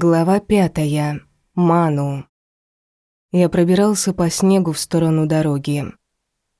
Глава пятая. Ману. Я пробирался по снегу в сторону дороги.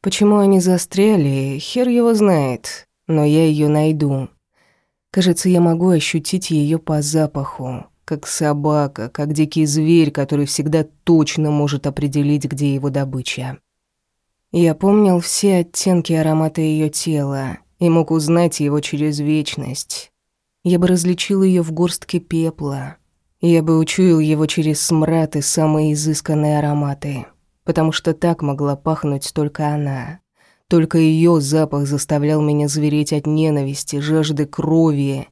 Почему они застряли, хер его знает, но я ее найду. Кажется, я могу ощутить ее по запаху, как собака, как дикий зверь, который всегда точно может определить, где его добыча. Я помнил все оттенки аромата ее тела и мог узнать его через вечность. Я бы различил ее в горстке пепла, я бы учуял его через смрад и самые изысканные ароматы, потому что так могла пахнуть только она. Только ее запах заставлял меня звереть от ненависти, жажды крови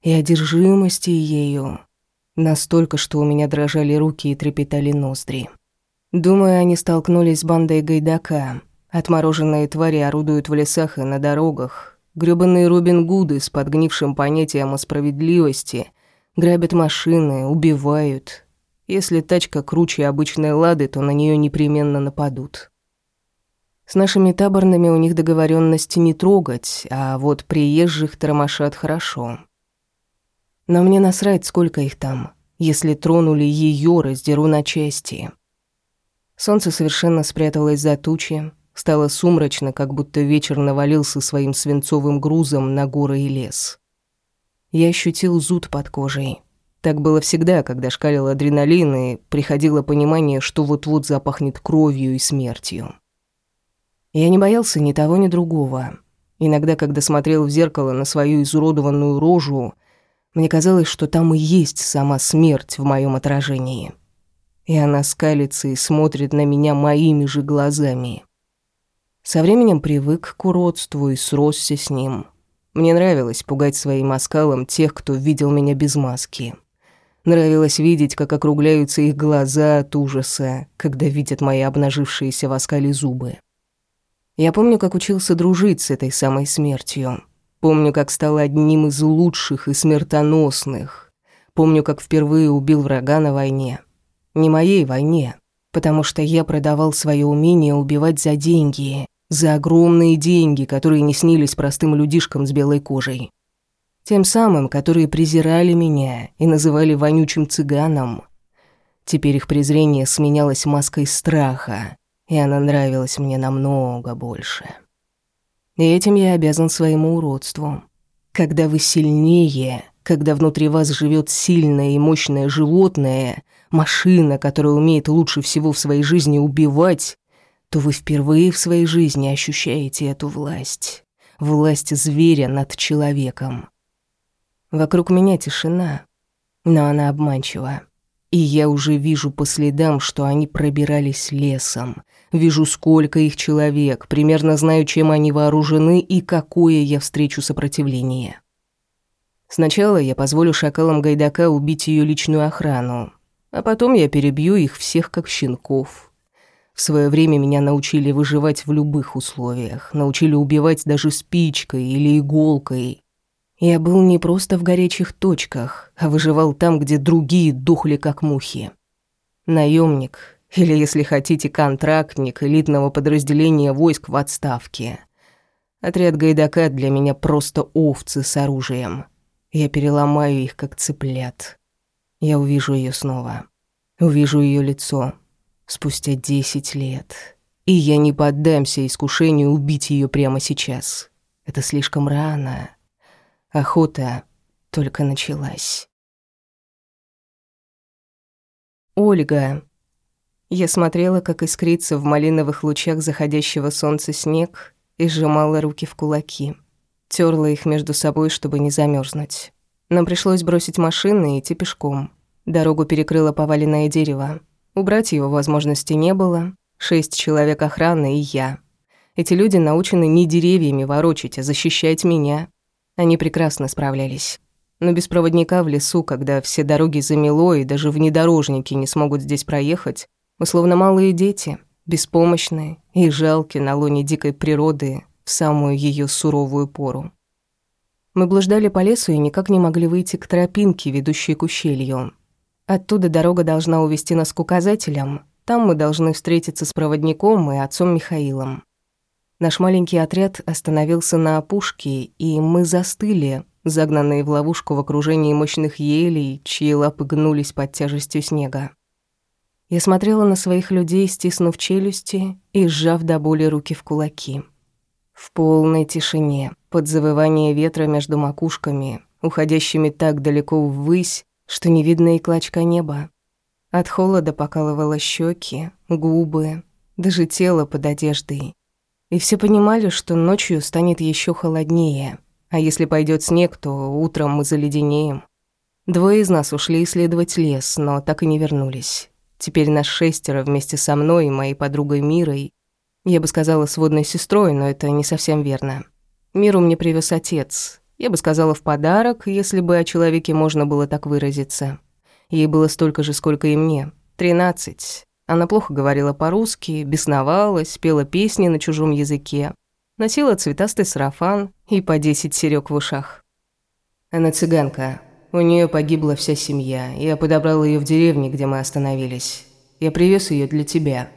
и одержимости ею. Настолько, что у меня дрожали руки и трепетали ноздри. Думаю, они столкнулись с бандой Гайдака. Отмороженные твари орудуют в лесах и на дорогах. Грёбаные Робин Гуды с подгнившим понятием о справедливости — Грабят машины, убивают. Если тачка круче обычной лады, то на нее непременно нападут. С нашими таборными у них договоренности не трогать, а вот приезжих тормошат хорошо. Но мне насрать, сколько их там. Если тронули ее, раздеру на части. Солнце совершенно спряталось за тучи, стало сумрачно, как будто вечер навалился своим свинцовым грузом на горы и лес. Я ощутил зуд под кожей. Так было всегда, когда шкалил адреналин, и приходило понимание, что вот-вот запахнет кровью и смертью. Я не боялся ни того, ни другого. Иногда, когда смотрел в зеркало на свою изуродованную рожу, мне казалось, что там и есть сама смерть в моем отражении. И она скалится и смотрит на меня моими же глазами. Со временем привык к уродству и сросся с ним. Мне нравилось пугать своим оскалом тех, кто видел меня без маски. Нравилось видеть, как округляются их глаза от ужаса, когда видят мои обнажившиеся в оскале зубы. Я помню, как учился дружить с этой самой смертью. Помню, как стал одним из лучших и смертоносных. Помню, как впервые убил врага на войне. Не моей войне, потому что я продавал свое умение убивать за деньги, за огромные деньги, которые не снились простым людишкам с белой кожей. Тем самым, которые презирали меня и называли вонючим цыганом. Теперь их презрение сменялось маской страха, и она нравилась мне намного больше. И этим я обязан своему уродству. Когда вы сильнее, когда внутри вас живет сильное и мощное животное, машина, которая умеет лучше всего в своей жизни убивать, то вы впервые в своей жизни ощущаете эту власть. Власть зверя над человеком. Вокруг меня тишина, но она обманчива. И я уже вижу по следам, что они пробирались лесом. Вижу, сколько их человек, примерно знаю, чем они вооружены и какое я встречу сопротивление. Сначала я позволю шакалам Гайдака убить ее личную охрану, а потом я перебью их всех как щенков. В свое время меня научили выживать в любых условиях, научили убивать даже спичкой или иголкой. Я был не просто в горячих точках, а выживал там, где другие дохли как мухи. Наемник, или, если хотите, контрактник элитного подразделения войск в отставке. Отряд Гайдака для меня просто овцы с оружием. Я переломаю их, как цыплят. Я увижу ее снова. Увижу ее лицо, спустя десять лет. И я не поддамся искушению убить ее прямо сейчас. Это слишком рано. Охота только началась. Ольга. Я смотрела, как искрится в малиновых лучах заходящего солнца снег, и сжимала руки в кулаки. Тёрла их между собой, чтобы не замерзнуть. Нам пришлось бросить машины и идти пешком. Дорогу перекрыло поваленное дерево. Убрать его возможности не было. Шесть человек охраны и я. Эти люди научены не деревьями ворочать, а защищать меня. Они прекрасно справлялись. Но без проводника в лесу, когда все дороги замело и даже внедорожники не смогут здесь проехать, мы словно малые дети, беспомощные и жалкие на лоне дикой природы в самую ее суровую пору. Мы блуждали по лесу и никак не могли выйти к тропинке, ведущей к ущелью. Оттуда дорога должна увести нас к указателям. Там мы должны встретиться с проводником и отцом Михаилом. Наш маленький отряд остановился на опушке, и мы застыли, загнанные в ловушку в окружении мощных елей, чьи лапы гнулись под тяжестью снега. Я смотрела на своих людей, стиснув челюсти и сжав до боли руки в кулаки. В полной тишине, под завывание ветра между макушками, уходящими так далеко ввысь, что не видно и клочка неба. От холода покалывало щеки, губы, даже тело под одеждой. И все понимали, что ночью станет еще холоднее, а если пойдет снег, то утром мы заледенеем. Двое из нас ушли исследовать лес, но так и не вернулись. Теперь нас шестеро вместе со мной и моей подругой Мирой. Я бы сказала, сводной сестрой, но это не совсем верно. Миру мне привез отец. Я бы сказала, в подарок, если бы о человеке можно было так выразиться. Ей было столько же, сколько и мне. Тринадцать. Она плохо говорила по-русски, бесновалась, пела песни на чужом языке. Носила цветастый сарафан и по десять серёг в ушах. Она цыганка, у нее погибла вся семья. Я подобрал ее в деревне, где мы остановились. Я привез ее для тебя.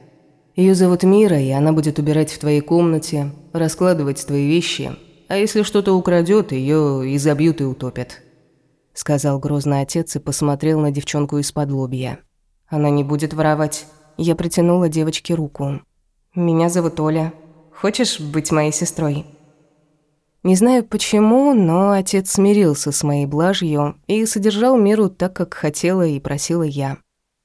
Ее зовут Мира, и она будет убирать в твоей комнате, раскладывать твои вещи. А если что-то украдет, ее изобьют и утопят. Сказал грозный отец и посмотрел на девчонку из-под лобья. Она не будет воровать. Я протянула девочке руку. Меня зовут Оля. Хочешь быть моей сестрой? Не знаю почему, но отец смирился с моей блажью и содержал Миру так, как хотела и просила я.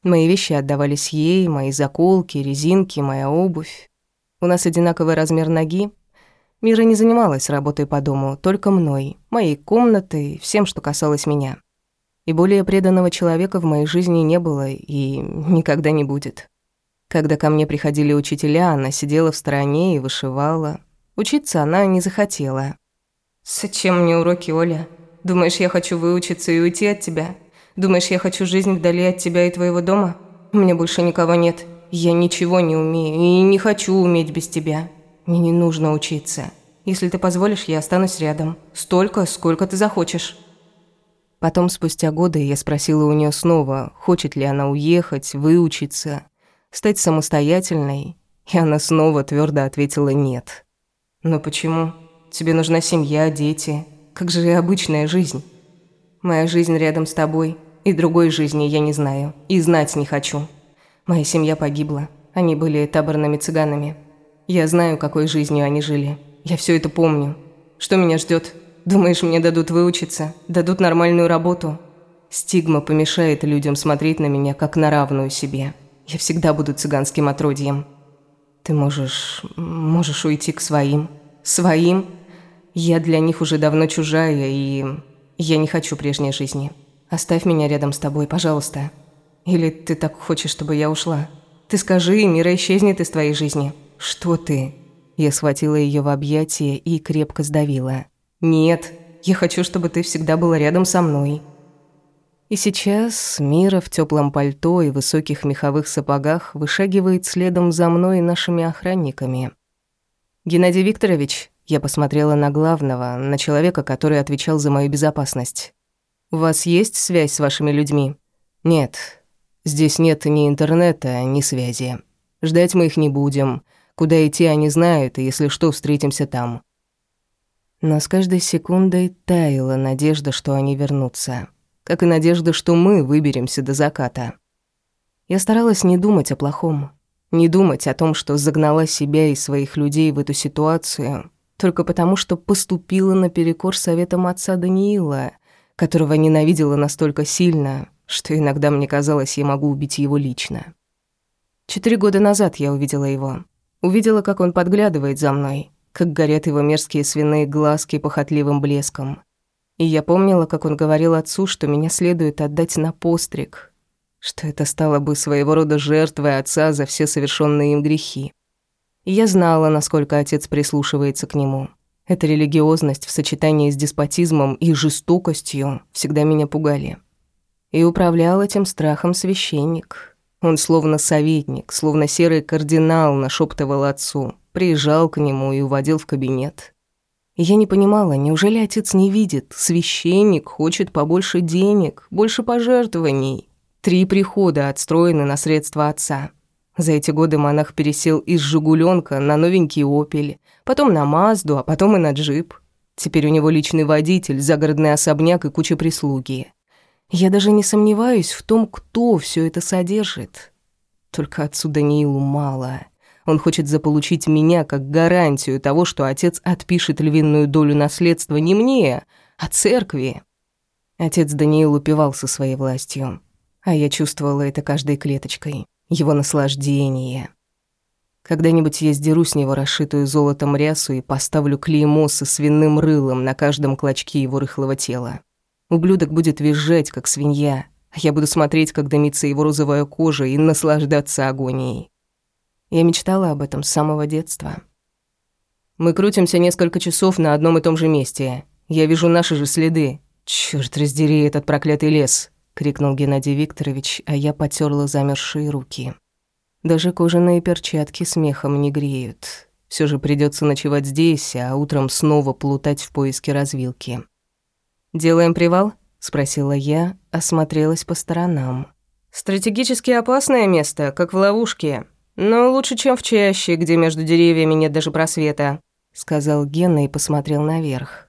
Мои вещи отдавались ей, мои заколки, резинки, моя обувь. У нас одинаковый размер ноги. Мира не занималась работой по дому, только мной, моей комнатой, всем, что касалось меня. И более преданного человека в моей жизни не было и никогда не будет. Когда ко мне приходили учителя, она сидела в стороне и вышивала. Учиться она не захотела, «Зачем мне уроки, Оля? Думаешь, я хочу выучиться и уйти от тебя? Думаешь, я хочу жизнь вдали от тебя и твоего дома? У меня больше никого нет. Я ничего не умею и не хочу уметь без тебя. Мне не нужно учиться. Если ты позволишь, я останусь рядом. Столько, сколько ты захочешь». Потом, спустя годы, я спросила у нее снова, хочет ли она уехать, выучиться, стать самостоятельной, и она снова твердо ответила «нет». «Но почему?» Тебе нужна семья, дети. Как же обычная жизнь. Моя жизнь рядом с тобой. И другой жизни я не знаю. И знать не хочу. Моя семья погибла. Они были таборными цыганами. Я знаю, какой жизнью они жили. Я все это помню. Что меня ждет? Думаешь, мне дадут выучиться? Дадут нормальную работу? Стигма помешает людям смотреть на меня, как на равную себе. Я всегда буду цыганским отродьем. Ты можешь... можешь уйти к своим. Своим? Я для них уже давно чужая, и я не хочу прежней жизни. Оставь меня рядом с тобой, пожалуйста. Или ты так хочешь, чтобы я ушла? Ты скажи, и мира исчезнет из твоей жизни. Что ты? Я схватила ее в объятия и крепко сдавила. Нет, я хочу, чтобы ты всегда была рядом со мной. И сейчас Мира в теплом пальто и высоких меховых сапогах вышагивает следом за мной и нашими охранниками. Геннадий Викторович, я посмотрела на главного, на человека, который отвечал за мою безопасность. «У вас есть связь с вашими людьми?» «Нет. Здесь нет ни интернета, ни связи. Ждать мы их не будем. Куда идти они знают, и если что, встретимся там». Но с каждой секундой таяла надежда, что они вернутся. Как и надежда, что мы выберемся до заката. Я старалась не думать о плохом. Не думать о том, что загнала себя и своих людей в эту ситуацию, только потому, что поступила наперекор советам отца Даниила, которого ненавидела настолько сильно, что иногда мне казалось, я могу убить его лично. Четыре года назад я увидела его. Увидела, как он подглядывает за мной, как горят его мерзкие свиные глазки похотливым блеском. И я помнила, как он говорил отцу, что меня следует отдать на постриг, что это стало бы своего рода жертвой отца за все совершенные им грехи. Я знала, насколько отец прислушивается к нему. Эта религиозность в сочетании с деспотизмом и жестокостью всегда меня пугали. И управлял этим страхом священник. Он словно советник, словно серый кардинал нашептывал отцу, приезжал к нему и уводил в кабинет. Я не понимала, неужели отец не видит? Священник хочет побольше денег, больше пожертвований. Три прихода отстроены на средства отца. За эти годы монах пересел из «Жигуленка» на новенький «Опель», потом на «Мазду», а потом и на «Джип». Теперь у него личный водитель, загородный особняк и куча прислуги. Я даже не сомневаюсь в том, кто все это содержит. Только отсюда Нилу мало. Он хочет заполучить меня как гарантию того, что отец отпишет львиную долю наследства не мне, а церкви. Отец Даниил упивался своей властью, а я чувствовала это каждой клеточкой. Его наслаждение. Когда-нибудь я сдеру с него расшитую золотом рясу и поставлю клеймо со свиным рылом на каждом клочке его рыхлого тела. Ублюдок будет визжать, как свинья, я буду смотреть, как дымится его розовая кожа, и наслаждаться агонией. Я мечтала об этом с самого детства. Мы крутимся несколько часов на одном и том же месте. Я вижу наши же следы. Черт раздери этот проклятый лес!» — крикнул Геннадий Викторович, а я потерла замерзшие руки. Даже кожаные перчатки смехом не греют. Все же придется ночевать здесь, а утром снова плутать в поиске развилки. «Делаем привал?» — спросила я, осмотрелась по сторонам. «Стратегически опасное место, как в ловушке, но лучше, чем в чаще, где между деревьями нет даже просвета», — сказал Гена и посмотрел наверх.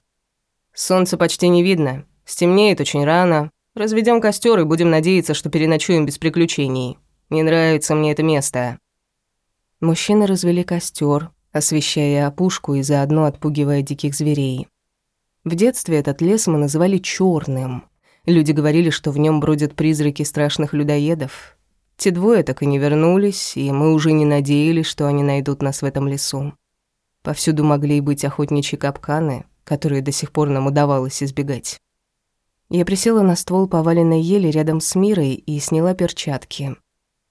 «Солнца почти не видно, стемнеет очень рано. Разведем костер и будем надеяться, что переночуем без приключений. Не нравится мне это место». Мужчины развели костер, освещая опушку и заодно отпугивая диких зверей. В детстве этот лес мы называли черным. Люди говорили, что в нем бродят призраки страшных людоедов. Те двое так и не вернулись, и мы уже не надеялись, что они найдут нас в этом лесу. Повсюду могли быть охотничьи капканы, которые до сих пор нам удавалось избегать. Я присела на ствол поваленной ели рядом с Мирой и сняла перчатки.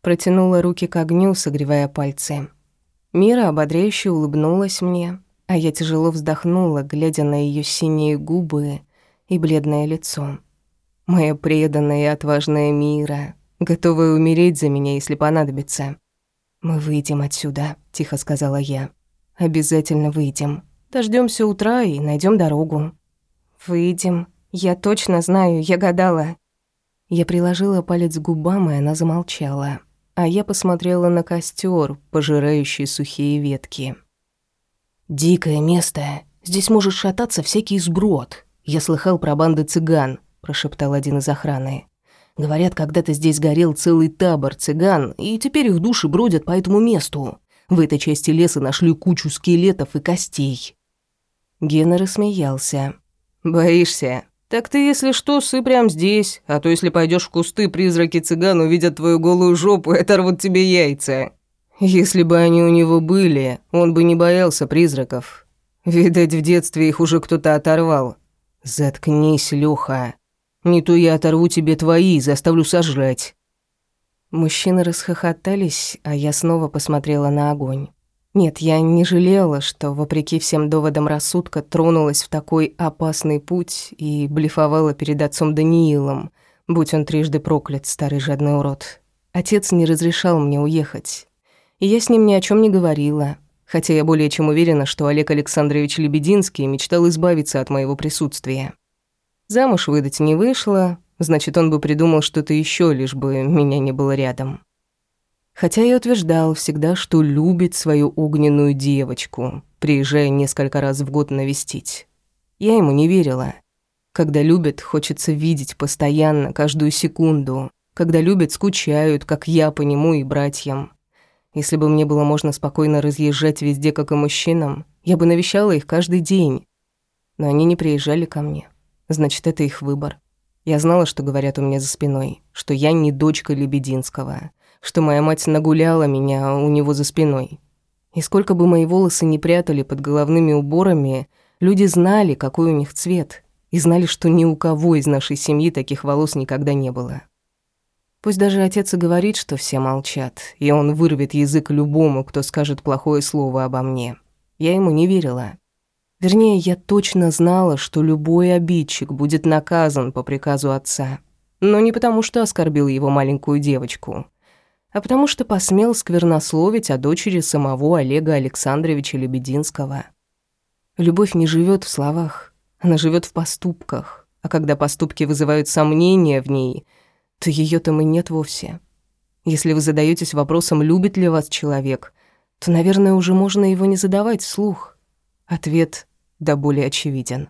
Протянула руки к огню, согревая пальцы. Мира ободряюще улыбнулась мне, а я тяжело вздохнула, глядя на ее синие губы и бледное лицо. Моя преданная и отважная Мира, готовая умереть за меня, если понадобится. «Мы выйдем отсюда», — тихо сказала я. «Обязательно выйдем. Дождемся утра и найдем дорогу». «Выйдем. Я точно знаю, я гадала». Я приложила палец к губам, и она замолчала а я посмотрела на костер, пожирающий сухие ветки. «Дикое место. Здесь может шататься всякий сброд. Я слыхал про банды цыган», – прошептал один из охраны. «Говорят, когда-то здесь горел целый табор цыган, и теперь их души бродят по этому месту. В этой части леса нашли кучу скелетов и костей». Гена рассмеялся. «Боишься? «Так ты, если что, сы прям здесь, а то если пойдешь в кусты, призраки цыган увидят твою голую жопу и оторвут тебе яйца». Если бы они у него были, он бы не боялся призраков. Видать, в детстве их уже кто-то оторвал. Заткнись, Лёха. Не то я оторву тебе твои и заставлю сожрать. Мужчины расхохотались, а я снова посмотрела на огонь. Нет, я не жалела, что, вопреки всем доводам рассудка, тронулась в такой опасный путь и блефовала перед отцом Даниилом, будь он трижды проклят, старый жадный урод. Отец не разрешал мне уехать. И я с ним ни о чем не говорила, хотя я более чем уверена, что Олег Александрович Лебединский мечтал избавиться от моего присутствия. Замуж выдать не вышло, значит, он бы придумал что-то еще, лишь бы меня не было рядом. Хотя и утверждал всегда, что любит свою огненную девочку, приезжая несколько раз в год навестить. Я ему не верила. Когда любят, хочется видеть постоянно, каждую секунду. Когда любят, скучают, как я по нему и братьям. Если бы мне было можно спокойно разъезжать везде, как и мужчинам, я бы навещала их каждый день. Но они не приезжали ко мне. Значит, это их выбор. Я знала, что говорят у меня за спиной, что я не дочка Лебединского, что моя мать нагуляла меня у него за спиной. И сколько бы мои волосы не прятали под головными уборами, люди знали, какой у них цвет, и знали, что ни у кого из нашей семьи таких волос никогда не было. Пусть даже отец и говорит, что все молчат, и он вырвет язык любому, кто скажет плохое слово обо мне. Я ему не верила. Вернее, я точно знала, что любой обидчик будет наказан по приказу отца. Но не потому, что оскорбил его маленькую девочку — а потому что посмел сквернословить о дочери самого Олега Александровича Лебединского. Любовь не живет в словах, она живет в поступках, а когда поступки вызывают сомнения в ней, то ее там и нет вовсе. Если вы задаетесь вопросом, любит ли вас человек, то, наверное, уже можно его не задавать вслух. Ответ да более очевиден.